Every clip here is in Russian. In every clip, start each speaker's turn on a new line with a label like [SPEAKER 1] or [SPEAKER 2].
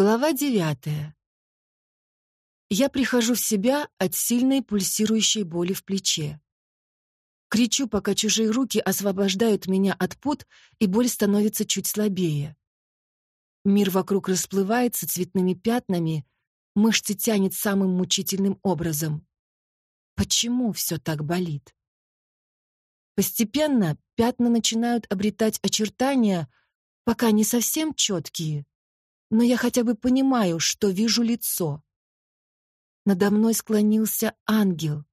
[SPEAKER 1] Глава девятая. Я прихожу в себя от сильной пульсирующей боли в плече. Кричу, пока чужие руки освобождают меня от пут, и боль становится чуть слабее. Мир вокруг расплывается цветными пятнами, мышцы тянет самым мучительным образом. Почему все так болит? Постепенно пятна начинают обретать очертания, пока не совсем четкие, но я хотя бы понимаю, что вижу лицо. Надо мной склонился ангел.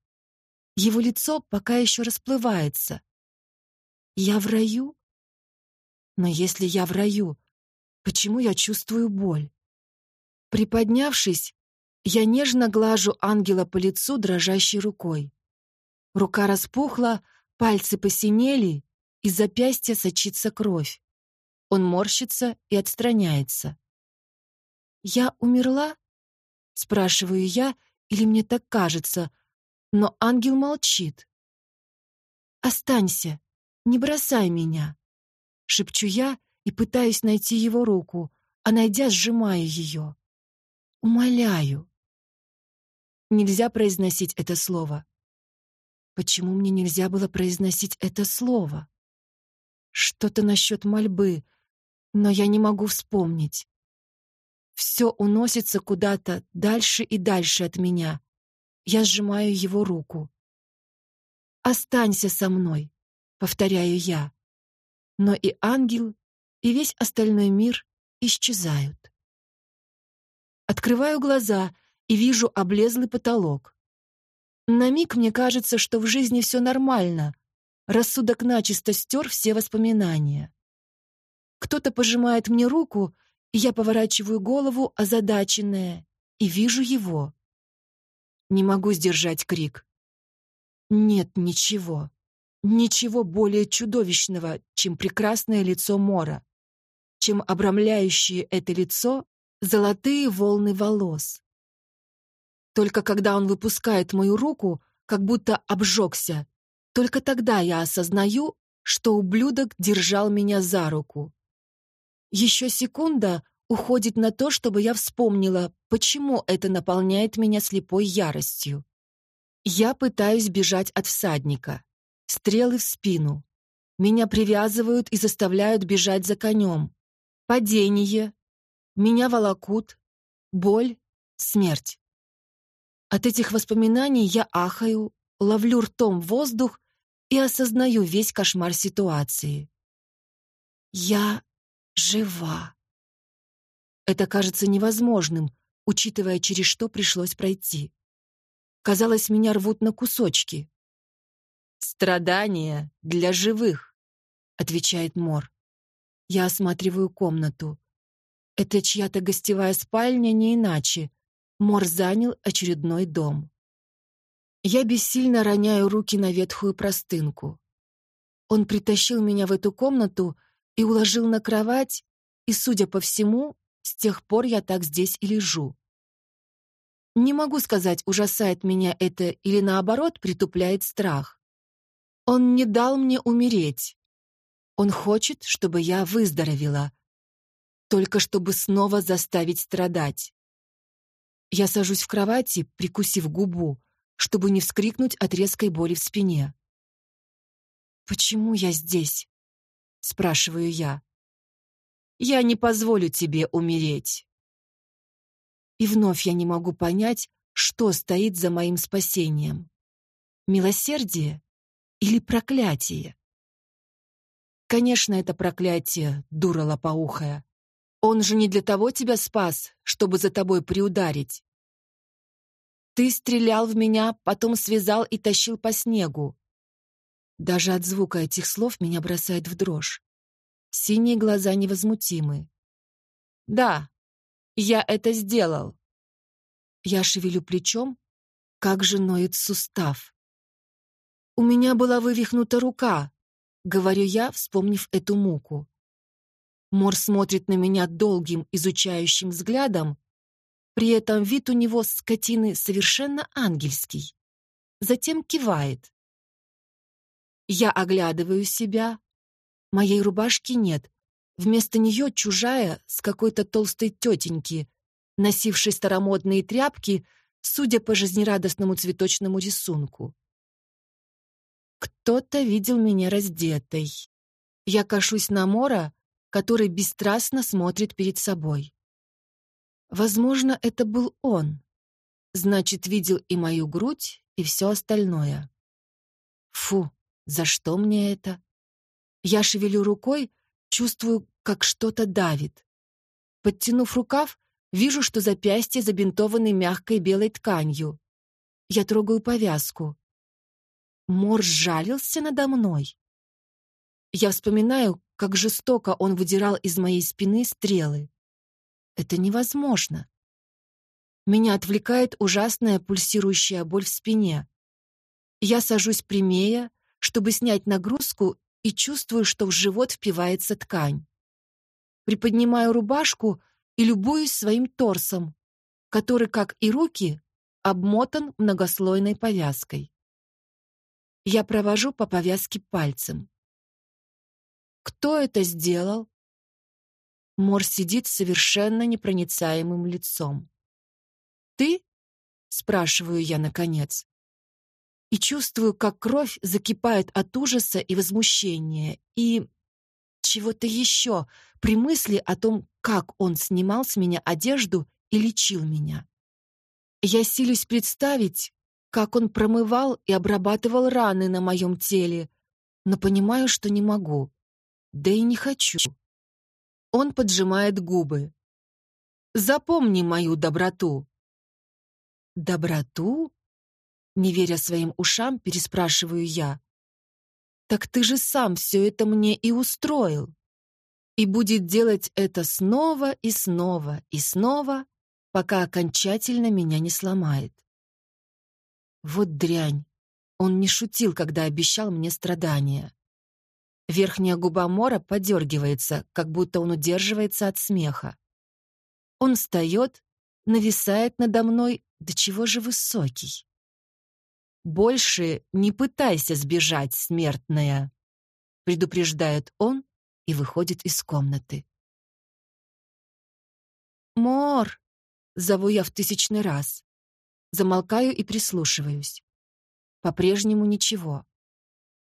[SPEAKER 1] Его лицо пока еще расплывается. Я в раю? Но если я в раю, почему я чувствую боль? Приподнявшись, я нежно глажу ангела по лицу дрожащей рукой. Рука распухла, пальцы посинели, из запястья сочится кровь. Он морщится и отстраняется. «Я умерла?» — спрашиваю я, или мне так кажется, но ангел молчит. «Останься, не бросай меня», — шепчу я и пытаюсь найти его руку, а найдя, сжимаю ее. «Умоляю». Нельзя произносить это слово. Почему мне нельзя было произносить это слово? Что-то насчет мольбы, но я не могу вспомнить. Все уносится куда-то дальше и дальше от меня. Я сжимаю его руку. «Останься со мной», — повторяю я. Но и ангел, и весь остальной мир исчезают. Открываю глаза и вижу облезлый потолок. На миг мне кажется, что в жизни все нормально. Рассудок начисто стер все воспоминания. Кто-то пожимает мне руку, я поворачиваю голову, озадаченная, и вижу его. Не могу сдержать крик. Нет ничего. Ничего более чудовищного, чем прекрасное лицо Мора, чем обрамляющие это лицо золотые волны волос. Только когда он выпускает мою руку, как будто обжегся, только тогда я осознаю, что ублюдок держал меня за руку. Еще секунда уходит на то, чтобы я вспомнила, почему это наполняет меня слепой яростью. Я пытаюсь бежать от всадника. Стрелы в спину. Меня привязывают и заставляют бежать за конем. Падение. Меня волокут. Боль. Смерть. От этих воспоминаний я ахаю, ловлю ртом воздух и осознаю весь кошмар ситуации. Я жива. Это кажется невозможным, учитывая, через что пришлось пройти. Казалось, меня рвут на кусочки. «Страдания для живых», — отвечает Мор. Я осматриваю комнату. Это чья-то гостевая спальня, не иначе. Мор занял очередной дом. Я бессильно роняю руки на ветхую простынку. Он притащил меня в эту комнату и уложил на кровать, и, судя по всему, с тех пор я так здесь и лежу. Не могу сказать, ужасает меня это или, наоборот, притупляет страх. Он не дал мне умереть. Он хочет, чтобы я выздоровела, только чтобы снова заставить страдать. Я сажусь в кровати, прикусив губу, чтобы не вскрикнуть от резкой боли в спине. «Почему я здесь?» — спрашиваю я. «Я не позволю тебе умереть». И вновь я не могу понять, что стоит за моим спасением. Милосердие или проклятие? Конечно, это проклятие, дура лопоухая. Он же не для того тебя спас, чтобы за тобой приударить. Ты стрелял в меня, потом связал и тащил по снегу. Даже от звука этих слов меня бросает в дрожь. Синие глаза невозмутимы. «Да, я это сделал». Я шевелю плечом, как же ноет сустав. «У меня была вывихнута рука», — говорю я, вспомнив эту муку. Мор смотрит на меня долгим, изучающим взглядом, при этом вид у него скотины совершенно ангельский. Затем кивает. Я оглядываю себя. Моей рубашки нет. Вместо нее чужая с какой-то толстой тетеньки, носивший старомодные тряпки, судя по жизнерадостному цветочному рисунку. Кто-то видел меня раздетой. Я кашусь на Мора, который бесстрастно смотрит перед собой. Возможно, это был он. Значит, видел и мою грудь, и все остальное. Фу, за что мне это? Я шевелю рукой, чувствую, как что-то давит. Подтянув рукав, вижу, что запястье забинтованы мягкой белой тканью. Я трогаю повязку. Мор сжалился надо мной. Я вспоминаю, как жестоко он выдирал из моей спины стрелы. Это невозможно. Меня отвлекает ужасная пульсирующая боль в спине. Я сажусь прямее, чтобы снять нагрузку, и чувствую, что в живот впивается ткань. Приподнимаю рубашку и любуюсь своим торсом, который, как и руки, обмотан многослойной повязкой. Я провожу по повязке пальцем. Кто это сделал? Мор сидит с совершенно непроницаемым лицом. «Ты?» — спрашиваю я наконец. И чувствую, как кровь закипает от ужаса и возмущения, и чего-то еще при мысли о том, как он снимал с меня одежду и лечил меня. Я силюсь представить, как он промывал и обрабатывал раны на моем теле, но понимаю, что не могу. Да и не хочу. Он поджимает губы. Запомни мою доброту. Доброту? Не веря своим ушам, переспрашиваю я. Так ты же сам все это мне и устроил. И будет делать это снова и снова и снова, пока окончательно меня не сломает. Вот дрянь. Он не шутил, когда обещал мне страдания. Верхняя губа Мора подергивается, как будто он удерживается от смеха. Он встает, нависает надо мной, до чего же высокий. «Больше не пытайся сбежать, смертная», — предупреждает он и выходит из комнаты. «Мор!» — зову я в тысячный раз. Замолкаю и прислушиваюсь. По-прежнему ничего.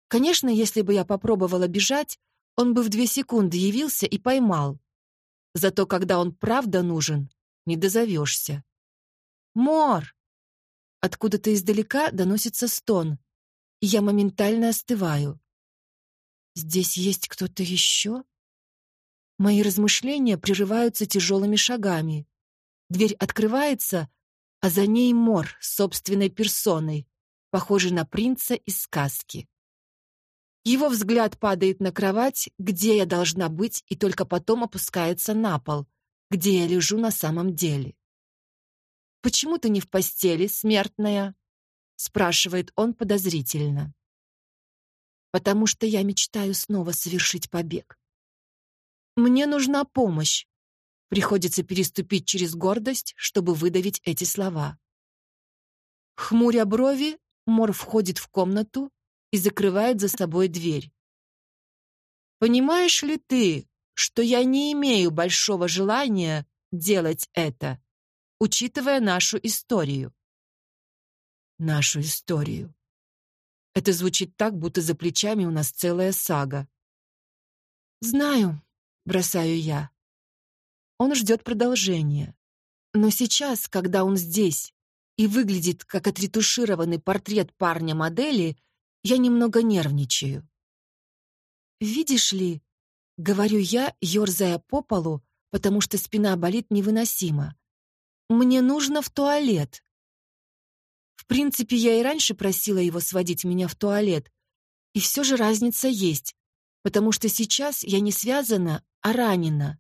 [SPEAKER 1] Конечно, если бы я попробовала бежать, он бы в две секунды явился и поймал. Зато когда он правда нужен, не дозовешься. «Мор!» Откуда-то издалека доносится стон, я моментально остываю. «Здесь есть кто-то еще?» Мои размышления прерываются тяжелыми шагами. Дверь открывается, а за ней Мор собственной персоной, похожий на принца из сказки. Его взгляд падает на кровать, где я должна быть, и только потом опускается на пол, где я лежу на самом деле. «Почему ты не в постели, смертная?» — спрашивает он подозрительно. «Потому что я мечтаю снова совершить побег. Мне нужна помощь. Приходится переступить через гордость, чтобы выдавить эти слова. Хмуря брови, Мор входит в комнату, и закрывает за собой дверь. «Понимаешь ли ты, что я не имею большого желания делать это, учитывая нашу историю?» «Нашу историю». Это звучит так, будто за плечами у нас целая сага. «Знаю», — бросаю я. Он ждет продолжения. Но сейчас, когда он здесь и выглядит как отретушированный портрет парня-модели, я немного нервничаю. «Видишь ли», — говорю я, ерзая по полу, потому что спина болит невыносимо, «мне нужно в туалет». В принципе, я и раньше просила его сводить меня в туалет, и все же разница есть, потому что сейчас я не связана, а ранена,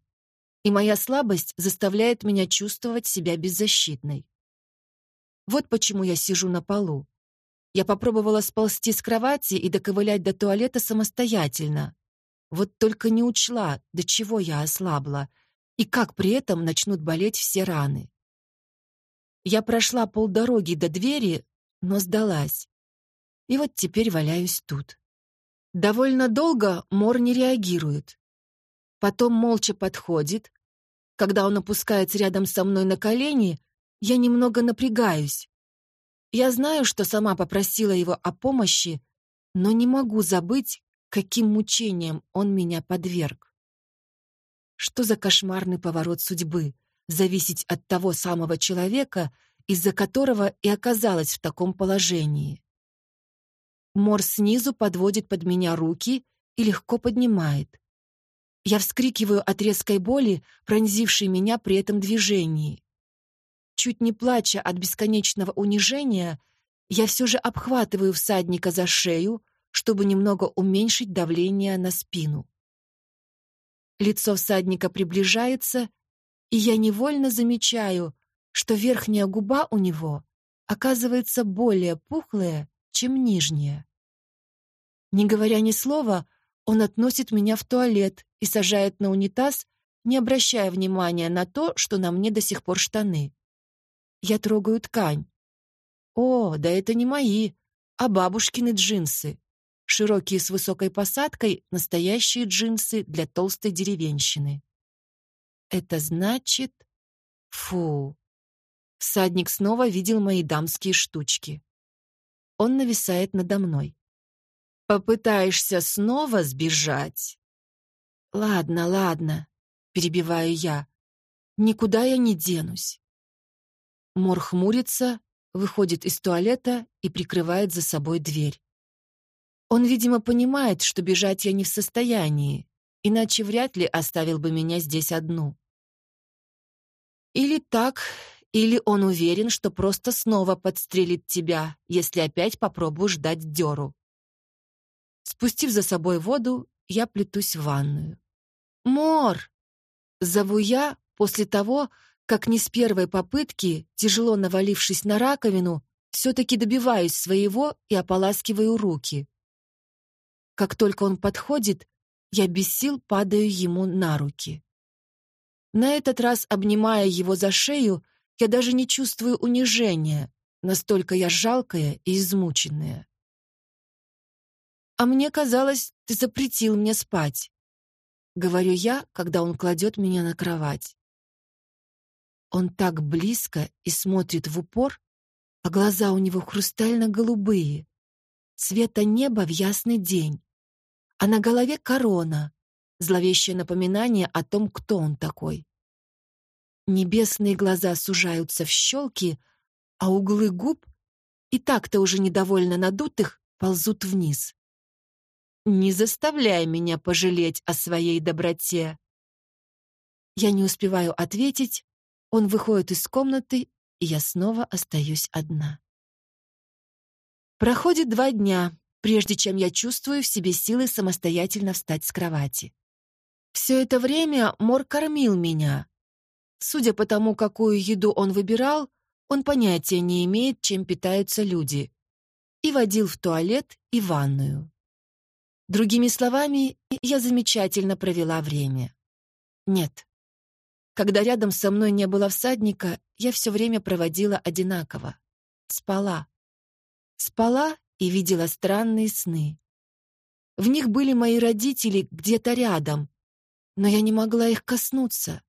[SPEAKER 1] и моя слабость заставляет меня чувствовать себя беззащитной. Вот почему я сижу на полу. Я попробовала сползти с кровати и доковылять до туалета самостоятельно. Вот только не учла, до чего я ослабла, и как при этом начнут болеть все раны. Я прошла полдороги до двери, но сдалась. И вот теперь валяюсь тут. Довольно долго Мор не реагирует. Потом молча подходит, Когда он опускается рядом со мной на колени, я немного напрягаюсь. Я знаю, что сама попросила его о помощи, но не могу забыть, каким мучением он меня подверг. Что за кошмарный поворот судьбы — зависеть от того самого человека, из-за которого и оказалась в таком положении. Мор снизу подводит под меня руки и легко поднимает. Я вскрикиваю от резкой боли, пронзившей меня при этом движении. Чуть не плача от бесконечного унижения, я все же обхватываю всадника за шею, чтобы немного уменьшить давление на спину. Лицо всадника приближается, и я невольно замечаю, что верхняя губа у него оказывается более пухлая, чем нижняя. Не говоря ни слова, он относит меня в туалет и сажает на унитаз, не обращая внимания на то, что на мне до сих пор штаны. Я трогаю ткань. О, да это не мои, а бабушкины джинсы. Широкие с высокой посадкой, настоящие джинсы для толстой деревенщины. Это значит... Фу. Всадник снова видел мои дамские штучки. Он нависает надо мной. Попытаешься снова сбежать? Ладно, ладно, перебиваю я. Никуда я не денусь. Мор хмурится, выходит из туалета и прикрывает за собой дверь. Он, видимо, понимает, что бежать я не в состоянии, иначе вряд ли оставил бы меня здесь одну. Или так, или он уверен, что просто снова подстрелит тебя, если опять попробуешь дать дёру. Спустив за собой воду, я плетусь в ванную. «Мор!» — зову я после того, как не с первой попытки, тяжело навалившись на раковину, все-таки добиваюсь своего и ополаскиваю руки. Как только он подходит, я без сил падаю ему на руки. На этот раз, обнимая его за шею, я даже не чувствую унижения, настолько я жалкая и измученная. «А мне казалось, ты запретил мне спать», — говорю я, когда он кладет меня на кровать. Он так близко и смотрит в упор, а глаза у него хрустально-голубые, цвета неба в ясный день а на голове корона, зловещее напоминание о том, кто он такой. Небесные глаза сужаются в щелки, а углы губ, и так-то уже недовольно надутых, ползут вниз. «Не заставляй меня пожалеть о своей доброте!» Я не успеваю ответить, он выходит из комнаты, и я снова остаюсь одна. Проходит два дня, прежде чем я чувствую в себе силы самостоятельно встать с кровати. Все это время Мор кормил меня. Судя по тому, какую еду он выбирал, он понятия не имеет, чем питаются люди. И водил в туалет и ванную. Другими словами, я замечательно провела время. Нет. Когда рядом со мной не было всадника, я все время проводила одинаково. Спала. Спала и видела странные сны. В них были мои родители где-то рядом, но я не могла их коснуться.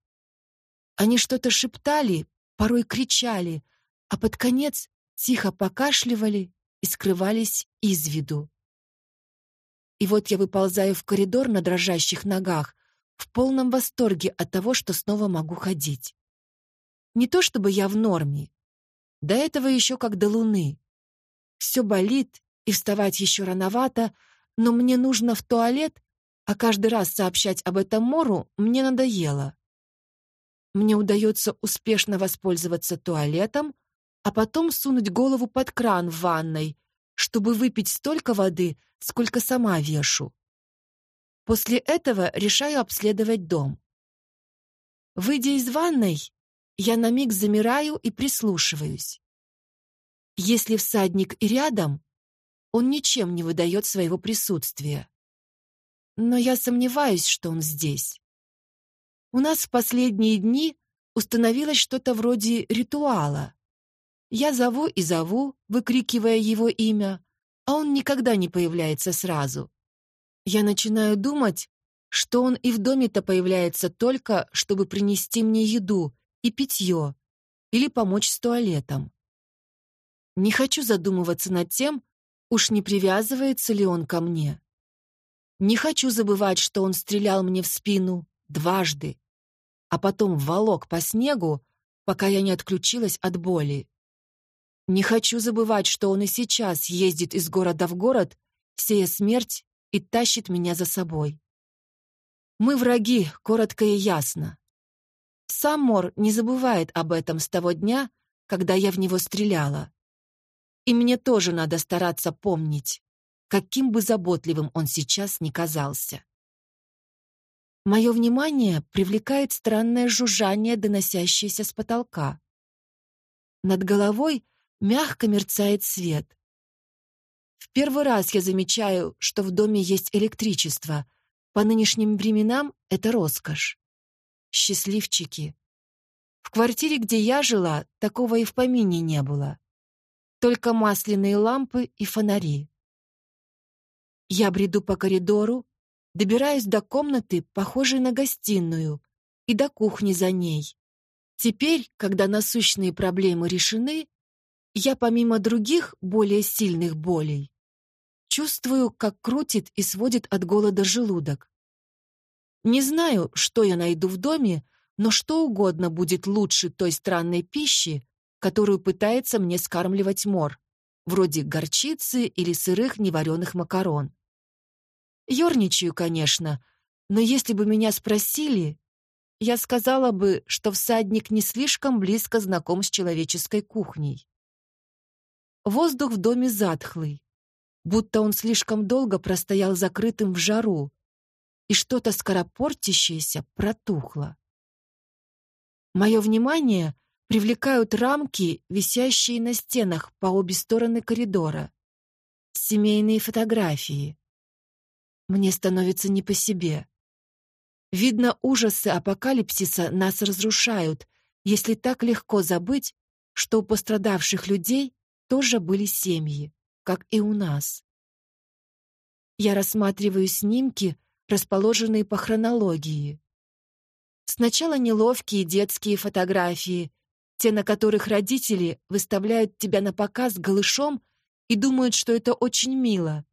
[SPEAKER 1] Они что-то шептали, порой кричали, а под конец тихо покашливали и скрывались из виду. И вот я выползаю в коридор на дрожащих ногах, в полном восторге от того, что снова могу ходить. Не то чтобы я в норме. До этого еще как до луны. Все болит, и вставать еще рановато, но мне нужно в туалет, а каждый раз сообщать об этом Мору мне надоело. Мне удается успешно воспользоваться туалетом, а потом сунуть голову под кран в ванной, чтобы выпить столько воды, сколько сама вешу. После этого решаю обследовать дом. Выйдя из ванной, я на миг замираю и прислушиваюсь. Если всадник рядом, он ничем не выдает своего присутствия. Но я сомневаюсь, что он здесь. У нас в последние дни установилось что-то вроде ритуала. Я зову и зову, выкрикивая его имя, а он никогда не появляется сразу. Я начинаю думать, что он и в доме-то появляется только, чтобы принести мне еду и питье или помочь с туалетом. Не хочу задумываться над тем, уж не привязывается ли он ко мне. Не хочу забывать, что он стрелял мне в спину дважды, а потом волок по снегу, пока я не отключилась от боли. Не хочу забывать, что он и сейчас ездит из города в город, сея смерть и тащит меня за собой. Мы враги, коротко и ясно. Сам Мор не забывает об этом с того дня, когда я в него стреляла. И мне тоже надо стараться помнить, каким бы заботливым он сейчас ни казался. Мое внимание привлекает странное жужжание, доносящееся с потолка. Над головой мягко мерцает свет. В первый раз я замечаю, что в доме есть электричество — по нынешним временам это роскошь. Счастливчики. В квартире, где я жила, такого и в помине не было. Только масляные лампы и фонари. Я бреду по коридору, добираюсь до комнаты, похожей на гостиную, и до кухни за ней. Теперь, когда насущные проблемы решены, я помимо других, более сильных болей, Чувствую, как крутит и сводит от голода желудок. Не знаю, что я найду в доме, но что угодно будет лучше той странной пищи, которую пытается мне скармливать мор, вроде горчицы или сырых невареных макарон. Ёрничаю, конечно, но если бы меня спросили, я сказала бы, что всадник не слишком близко знаком с человеческой кухней. Воздух в доме затхлый, будто он слишком долго простоял закрытым в жару, и что-то скоропортящееся протухло. Мое внимание привлекают рамки, висящие на стенах по обе стороны коридора. Семейные фотографии. Мне становится не по себе. Видно, ужасы апокалипсиса нас разрушают, если так легко забыть, что у пострадавших людей тоже были семьи как и у нас. Я рассматриваю снимки, расположенные по хронологии. Сначала неловкие детские фотографии, те, на которых родители выставляют тебя на показ голышом и думают, что это очень мило.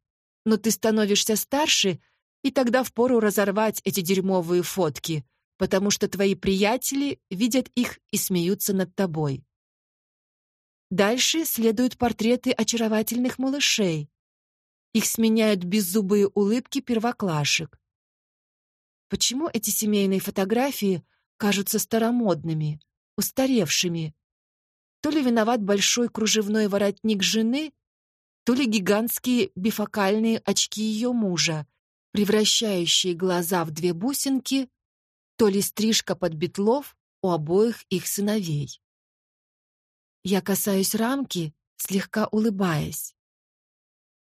[SPEAKER 1] Но ты становишься старше, и тогда впору разорвать эти дерьмовые фотки, потому что твои приятели видят их и смеются над тобой. Дальше следуют портреты очаровательных малышей. Их сменяют беззубые улыбки первоклашек. Почему эти семейные фотографии кажутся старомодными, устаревшими? То ли виноват большой кружевной воротник жены, то ли гигантские бифокальные очки ее мужа, превращающие глаза в две бусинки, то ли стрижка под бетлов у обоих их сыновей. Я касаюсь рамки, слегка улыбаясь.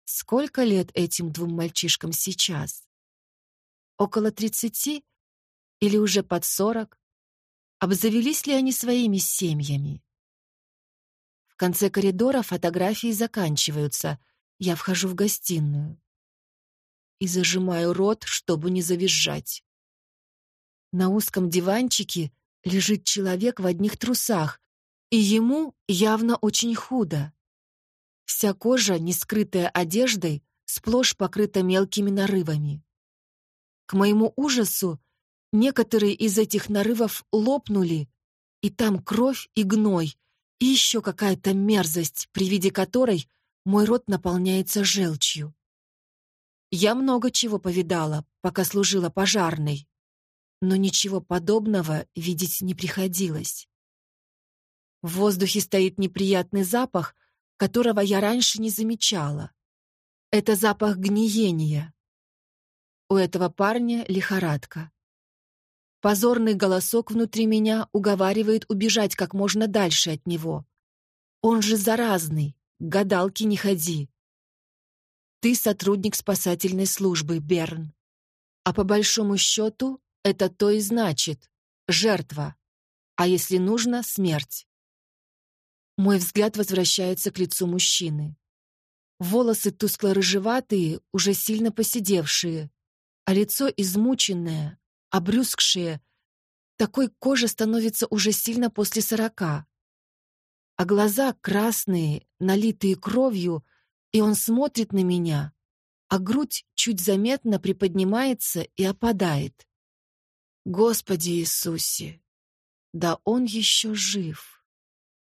[SPEAKER 1] Сколько лет этим двум мальчишкам сейчас? Около тридцати? Или уже под сорок? Обзавелись ли они своими семьями? В конце коридора фотографии заканчиваются. Я вхожу в гостиную и зажимаю рот, чтобы не завизжать. На узком диванчике лежит человек в одних трусах, и ему явно очень худо. Вся кожа, не скрытая одеждой, сплошь покрыта мелкими нарывами. К моему ужасу, некоторые из этих нарывов лопнули, и там кровь и гной, и еще какая-то мерзость, при виде которой мой рот наполняется желчью. Я много чего повидала, пока служила пожарной, но ничего подобного видеть не приходилось. В воздухе стоит неприятный запах, которого я раньше не замечала. Это запах гниения. У этого парня лихорадка. Позорный голосок внутри меня уговаривает убежать как можно дальше от него. Он же заразный, к гадалке не ходи. Ты сотрудник спасательной службы, Берн. А по большому счету это то и значит — жертва, а если нужно — смерть. Мой взгляд возвращается к лицу мужчины. Волосы тускло-рыжеватые, уже сильно поседевшие. а лицо измученное, обрюзгшее. Такой кожи становится уже сильно после сорока. А глаза красные, налитые кровью, и он смотрит на меня, а грудь чуть заметно приподнимается и опадает. Господи Иисусе! Да он еще жив!